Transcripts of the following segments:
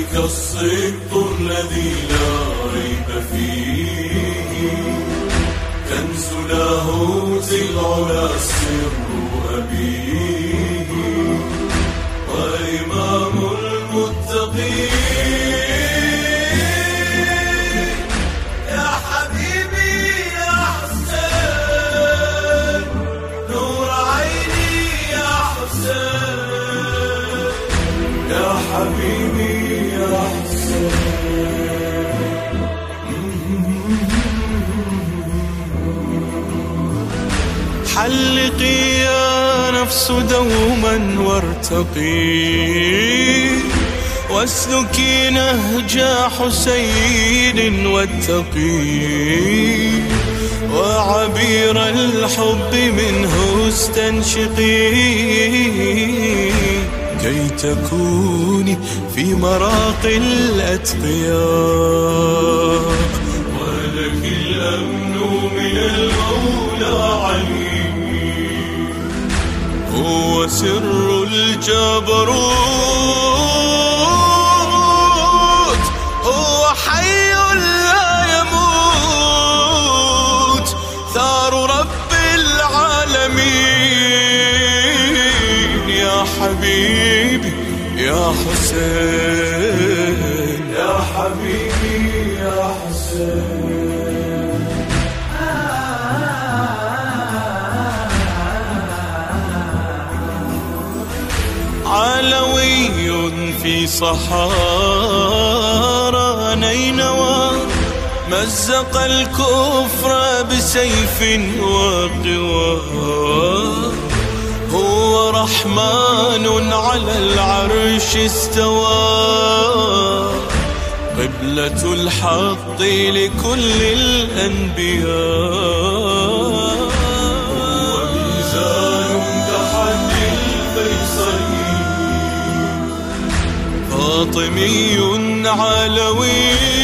الصدق الذي لا ريب فيه. كنز لاهوت العلا السر حلقي يا نفس دوما وارتقي. واسلكي نهج حسين واتقي. وعبير الحب منه استنشقي. كي تكوني في مراقي الأتقياء. يا حسين يا حبيبي يا حسين. علوي في صحارى نينوى مزق الكفر بسيف وقوى. رحمن على العرش استوى. قبلة الحق لكل الأنبياء. وميزان تحدي الفيصلي فاطمي علوي.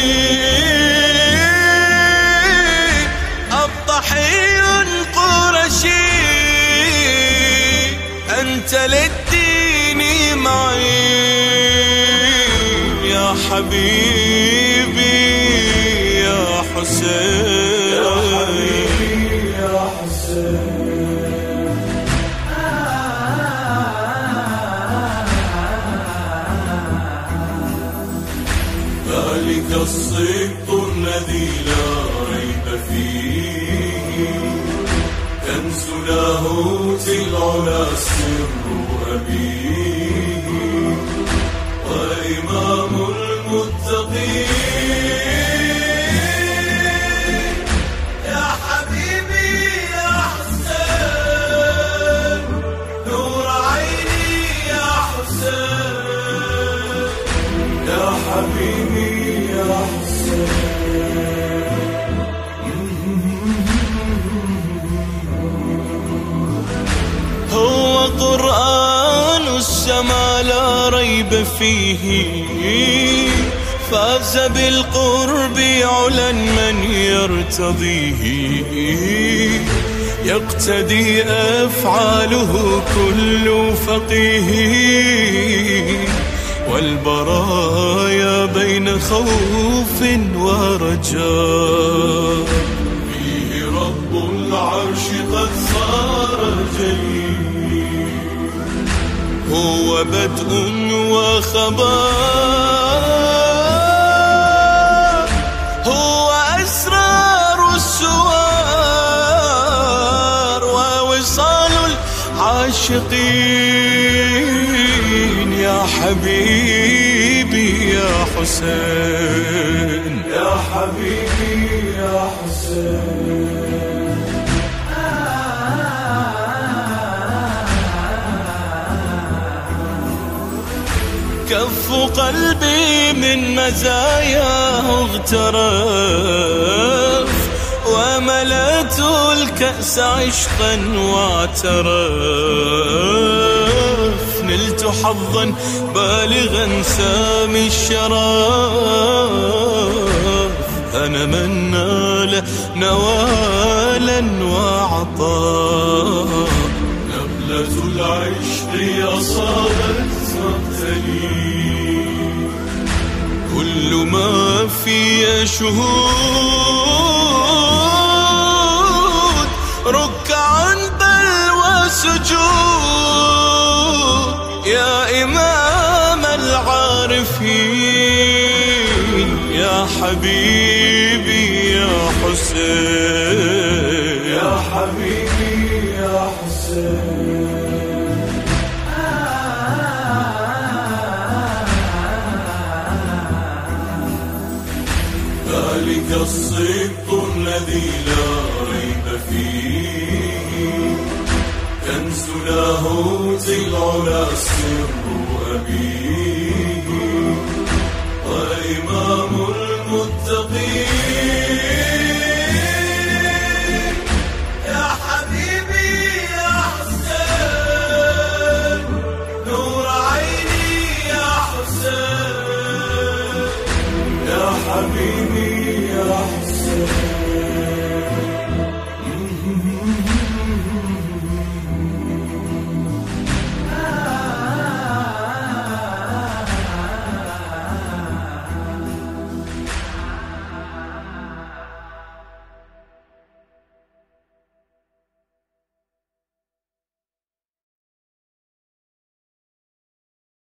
حبيبي يا حسين. يا حبيبي يا حسين ذلك الصدق الذي لا ريب فيه. كنز لاهوت العلا السر أبيه. المتقين. يا حبيبي يا نور عيني يا يا حبيبي يا هو قرآن السما لا ريب فيه. فاز بالقرب علا من يرتضيه. يقتدي أفعاله كل فقيه. والبرايا بين خوف ورجاء. فيه رب العرش قد صار جليل. هو بدء وخبر. هو أسرار السوار ووصال العاشقين. يا حبيبي يا حسين. يا حبيبي يا حسين. كف قلبي من مزاياه اغترف وملأت الكأس عشقا واعترف. نلت حظا بالغا سامي الشرف. أنا من نال نوالا وعطاء. نبلة العشق أصابت مقتلي كل ما في شهود. ركعا بل وسجود. يا إمام العارفين يا حبيبي يا حسين. يا حبيبي يا حسين. لا ريب فيه. كنزنا هوت العلا السر